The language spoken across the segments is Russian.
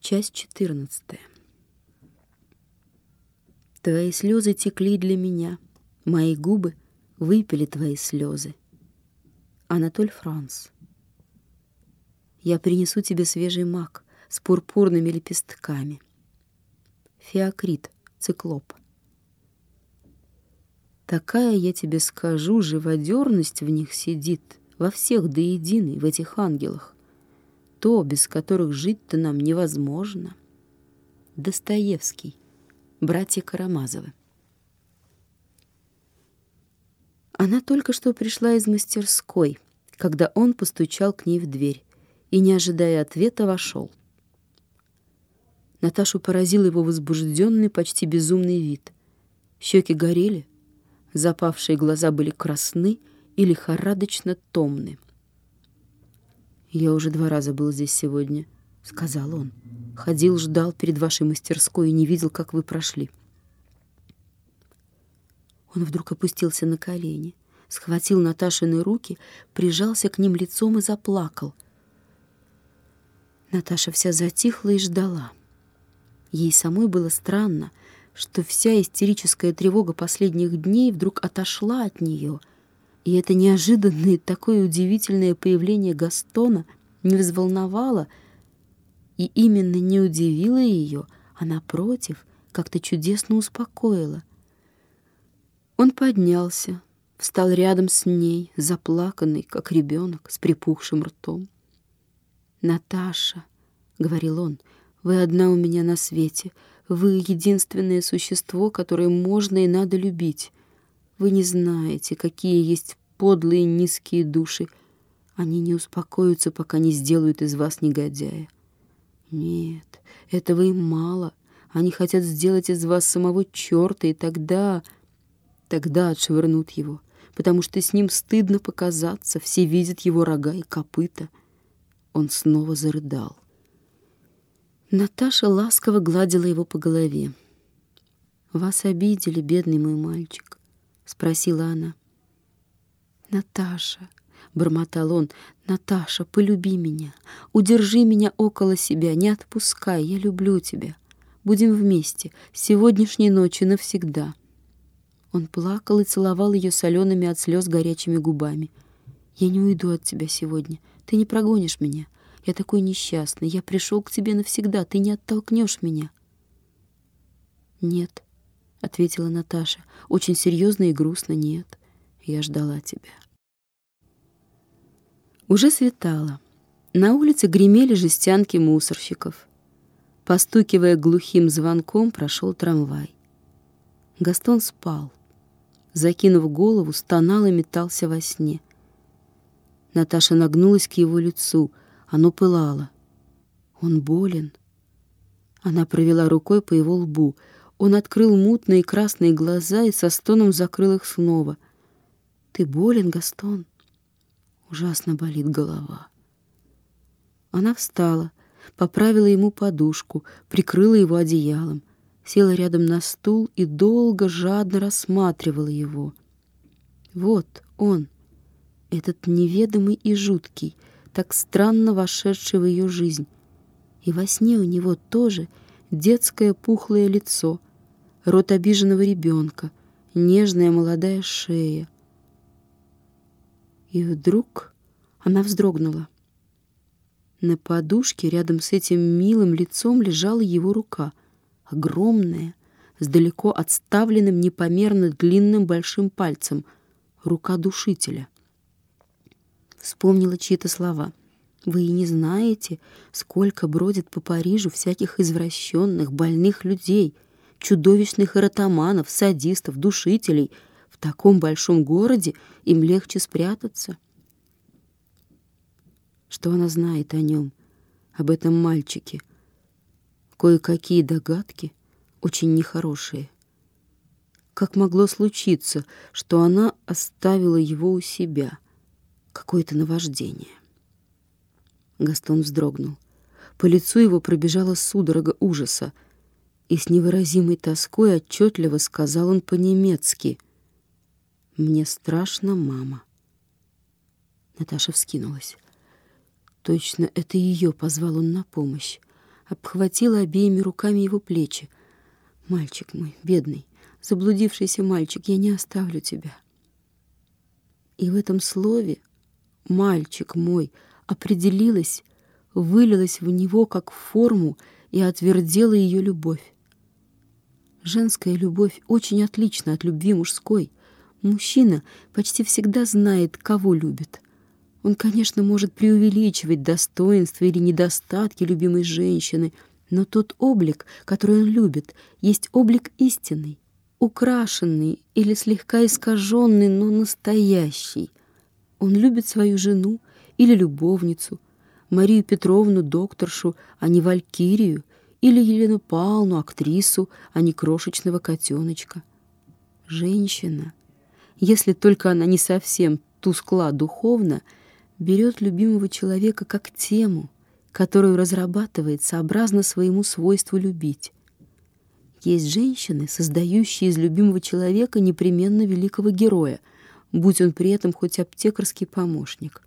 Часть четырнадцатая. Твои слезы текли для меня, мои губы выпили твои слезы. Анатоль Франц. Я принесу тебе свежий мак с пурпурными лепестками. Феокрит, циклоп. Такая, я тебе скажу, живодерность в них сидит, во всех до единой, в этих ангелах. То, без которых жить-то нам невозможно. Достоевский, братья Карамазовы. Она только что пришла из мастерской, когда он постучал к ней в дверь и, не ожидая ответа, вошел. Наташу поразил его возбужденный, почти безумный вид. Щеки горели, запавшие глаза были красны и лихорадочно томны. «Я уже два раза был здесь сегодня», — сказал он. «Ходил, ждал перед вашей мастерской и не видел, как вы прошли». Он вдруг опустился на колени, схватил Наташины руки, прижался к ним лицом и заплакал. Наташа вся затихла и ждала. Ей самой было странно, что вся истерическая тревога последних дней вдруг отошла от нее, и это неожиданное такое удивительное появление Гастона не взволновало и именно не удивило ее, а напротив, как-то чудесно успокоило. Он поднялся, встал рядом с ней, заплаканный, как ребенок, с припухшим ртом. «Наташа», — говорил он, — «вы одна у меня на свете, вы единственное существо, которое можно и надо любить. Вы не знаете, какие есть подлые низкие души. Они не успокоятся, пока не сделают из вас негодяя. Нет, этого им мало. Они хотят сделать из вас самого черта, и тогда... Тогда отшвырнут его, потому что с ним стыдно показаться, все видят его рога и копыта. Он снова зарыдал. Наташа ласково гладила его по голове. «Вас обидели, бедный мой мальчик?» — спросила она. «Наташа», — бормотал он, — «Наташа, полюби меня, удержи меня около себя, не отпускай, я люблю тебя. Будем вместе, сегодняшней ночи навсегда». Он плакал и целовал ее солеными от слез горячими губами. «Я не уйду от тебя сегодня, ты не прогонишь меня». Я такой несчастный. Я пришел к тебе навсегда. Ты не оттолкнешь меня. Нет, ответила Наташа. Очень серьезно и грустно. Нет. Я ждала тебя. Уже светало. На улице гремели жестянки мусорщиков. Постукивая глухим звонком, прошел трамвай. Гастон спал. Закинув голову, стонал и метался во сне. Наташа нагнулась к его лицу — оно пылало. Он болен. Она провела рукой по его лбу. Он открыл мутные красные глаза и со стоном закрыл их снова. «Ты болен, Гастон?» Ужасно болит голова. Она встала, поправила ему подушку, прикрыла его одеялом, села рядом на стул и долго, жадно рассматривала его. Вот он, этот неведомый и жуткий, так странно вошедший в ее жизнь. И во сне у него тоже детское пухлое лицо, рот обиженного ребенка, нежная молодая шея. И вдруг она вздрогнула. На подушке рядом с этим милым лицом лежала его рука, огромная, с далеко отставленным непомерно длинным большим пальцем, рука душителя — Вспомнила чьи-то слова. Вы и не знаете, сколько бродит по Парижу всяких извращенных, больных людей, чудовищных эротоманов, садистов, душителей. В таком большом городе им легче спрятаться. Что она знает о нем, об этом мальчике? Кое-какие догадки, очень нехорошие. Как могло случиться, что она оставила его у себя — какое-то наваждение. Гастон вздрогнул. По лицу его пробежала судорога ужаса, и с невыразимой тоской отчетливо сказал он по-немецки «Мне страшно, мама». Наташа вскинулась. Точно это ее позвал он на помощь. обхватила обеими руками его плечи. «Мальчик мой, бедный, заблудившийся мальчик, я не оставлю тебя». И в этом слове «мальчик мой» определилась, вылилась в него как форму и отвердела ее любовь. Женская любовь очень отлична от любви мужской. Мужчина почти всегда знает, кого любит. Он, конечно, может преувеличивать достоинства или недостатки любимой женщины, но тот облик, который он любит, есть облик истинный, украшенный или слегка искаженный, но настоящий. Он любит свою жену или любовницу, Марию Петровну, докторшу, а не Валькирию, или Елену Павловну, актрису, а не крошечного котеночка. Женщина, если только она не совсем тускла духовно, берет любимого человека как тему, которую разрабатывает сообразно своему свойству любить. Есть женщины, создающие из любимого человека непременно великого героя, будь он при этом хоть аптекарский помощник.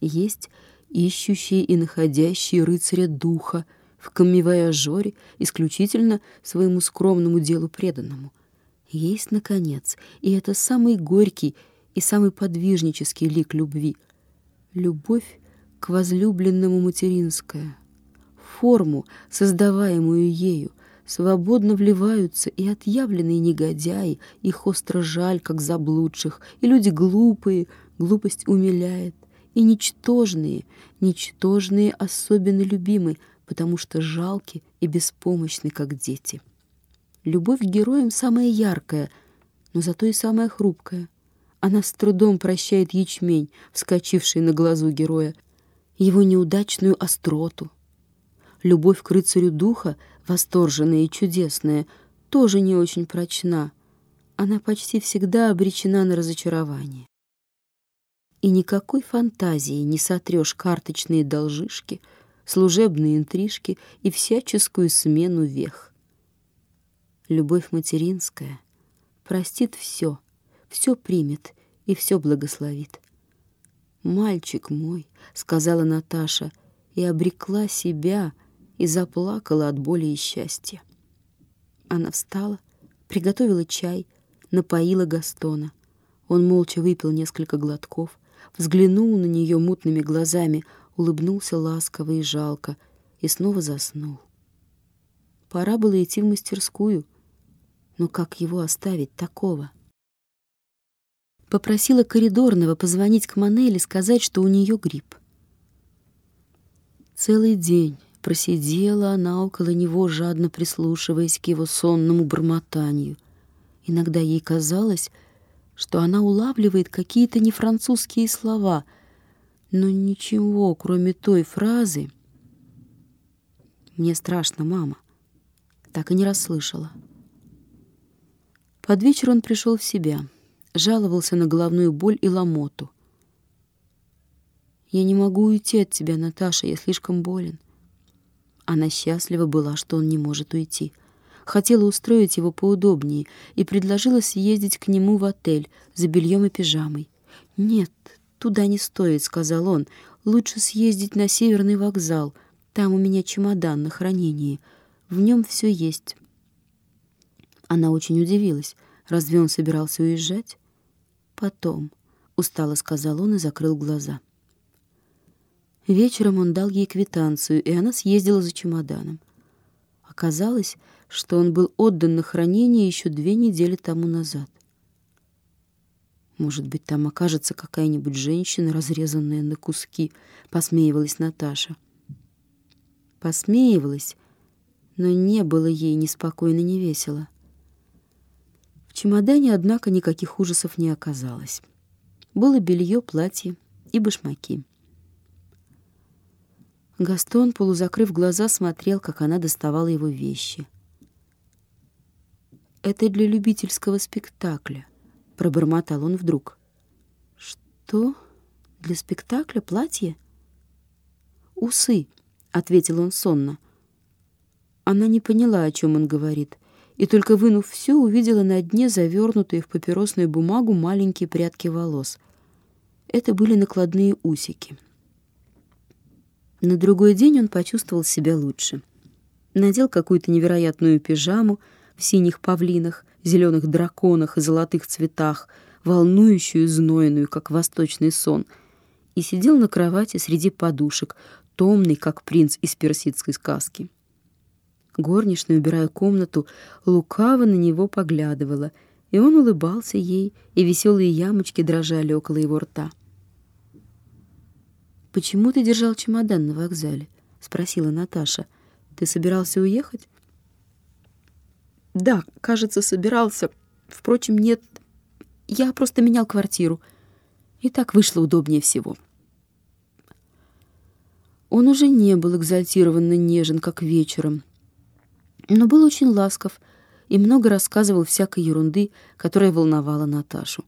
Есть ищущие и находящие рыцаря духа в камевояжоре исключительно своему скромному делу преданному. Есть, наконец, и это самый горький и самый подвижнический лик любви — любовь к возлюбленному материнская. Форму, создаваемую ею, свободно вливаются и отъявленные негодяи, их остро жаль, как заблудших, и люди глупые, глупость умиляет, и ничтожные, ничтожные особенно любимы, потому что жалки и беспомощны, как дети. Любовь к героям самая яркая, но зато и самая хрупкая. Она с трудом прощает ячмень, вскочивший на глазу героя, его неудачную остроту. Любовь к рыцарю духа, восторженная и чудесная, тоже не очень прочна. Она почти всегда обречена на разочарование. И никакой фантазии не сотрешь карточные должишки, служебные интрижки и всяческую смену вех. Любовь материнская простит все, все примет и все благословит. «Мальчик мой», — сказала Наташа, и обрекла себя, и заплакала от боли и счастья. Она встала, приготовила чай, напоила Гастона. Он молча выпил несколько глотков, взглянул на нее мутными глазами, улыбнулся ласково и жалко и снова заснул. Пора было идти в мастерскую, но как его оставить такого? Попросила коридорного позвонить к Манеле, сказать, что у нее грипп. Целый день просидела она около него, жадно прислушиваясь к его сонному бормотанию. Иногда ей казалось, что она улавливает какие-то нефранцузские слова, но ничего, кроме той фразы «Мне страшно, мама», так и не расслышала. Под вечер он пришел в себя, жаловался на головную боль и ломоту. «Я не могу уйти от тебя, Наташа, я слишком болен». Она счастлива была, что он не может уйти — хотела устроить его поудобнее и предложила съездить к нему в отель за бельем и пижамой. «Нет, туда не стоит», — сказал он. «Лучше съездить на северный вокзал. Там у меня чемодан на хранении. В нем все есть». Она очень удивилась. Разве он собирался уезжать? «Потом», — устало сказал он и закрыл глаза. Вечером он дал ей квитанцию, и она съездила за чемоданом. Оказалось, что он был отдан на хранение еще две недели тому назад. Может быть, там окажется какая-нибудь женщина, разрезанная на куски, посмеивалась Наташа. Посмеивалась, но не было ей ни спокойно, ни весело. В чемодане, однако, никаких ужасов не оказалось. Было белье, платье и башмаки. Гастон, полузакрыв глаза, смотрел, как она доставала его вещи — это для любительского спектакля», — пробормотал он вдруг. «Что? Для спектакля платье?» «Усы», — ответил он сонно. Она не поняла, о чем он говорит, и только вынув все, увидела на дне завернутые в папиросную бумагу маленькие прядки волос. Это были накладные усики. На другой день он почувствовал себя лучше. надел какую-то невероятную пижаму в синих павлинах, зеленых драконах и золотых цветах, волнующую, знойную, как восточный сон, и сидел на кровати среди подушек, томный, как принц из персидской сказки. Горничная, убирая комнату, лукаво на него поглядывала, и он улыбался ей, и веселые ямочки дрожали около его рта. «Почему ты держал чемодан на вокзале?» — спросила Наташа. «Ты собирался уехать?» «Да, кажется, собирался. Впрочем, нет. Я просто менял квартиру. И так вышло удобнее всего». Он уже не был экзальтированно нежен, как вечером, но был очень ласков и много рассказывал всякой ерунды, которая волновала Наташу.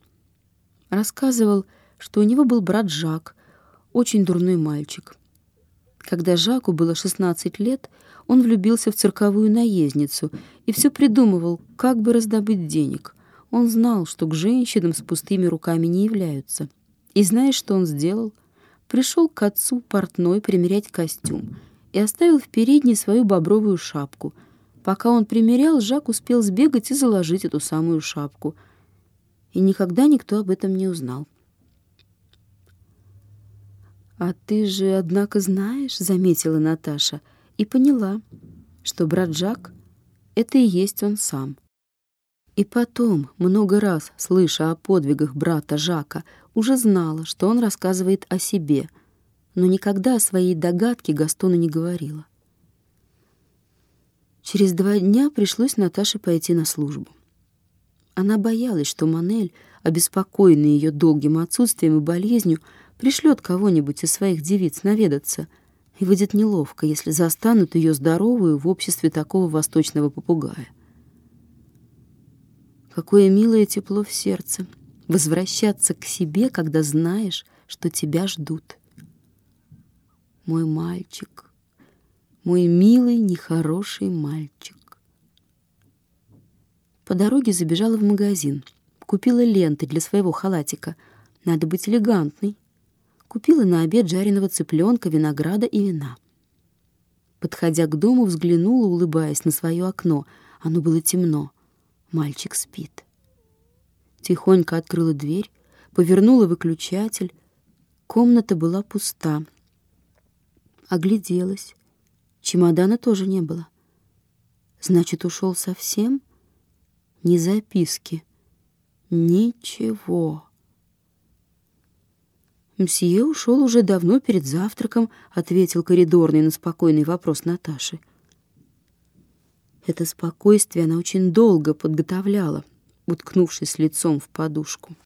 Рассказывал, что у него был брат Жак, очень дурной мальчик. Когда Жаку было 16 лет, он влюбился в цирковую наездницу и все придумывал, как бы раздобыть денег. Он знал, что к женщинам с пустыми руками не являются. И знаешь, что он сделал? Пришел к отцу портной примерять костюм и оставил в передней свою бобровую шапку. Пока он примерял, Жак успел сбегать и заложить эту самую шапку. И никогда никто об этом не узнал. «А ты же, однако, знаешь», — заметила Наташа, и поняла, что брат Жак — это и есть он сам. И потом, много раз, слыша о подвигах брата Жака, уже знала, что он рассказывает о себе, но никогда о своей догадке Гастону не говорила. Через два дня пришлось Наташе пойти на службу. Она боялась, что Манель, обеспокоенный ее долгим отсутствием и болезнью, пришлет кого-нибудь из своих девиц наведаться, и выйдет неловко, если застанут ее здоровую в обществе такого восточного попугая. Какое милое тепло в сердце возвращаться к себе, когда знаешь, что тебя ждут. Мой мальчик, мой милый, нехороший мальчик. По дороге забежала в магазин, купила ленты для своего халатика. Надо быть элегантной. Купила на обед жареного цыпленка, винограда и вина. Подходя к дому, взглянула, улыбаясь на свое окно. Оно было темно. Мальчик спит. Тихонько открыла дверь, повернула выключатель. Комната была пуста. Огляделась. Чемодана тоже не было. Значит, ушел совсем? Ни записки. Ничего. «Мсье ушел уже давно перед завтраком», — ответил коридорный на спокойный вопрос Наташи. Это спокойствие она очень долго подготовляла, уткнувшись лицом в подушку.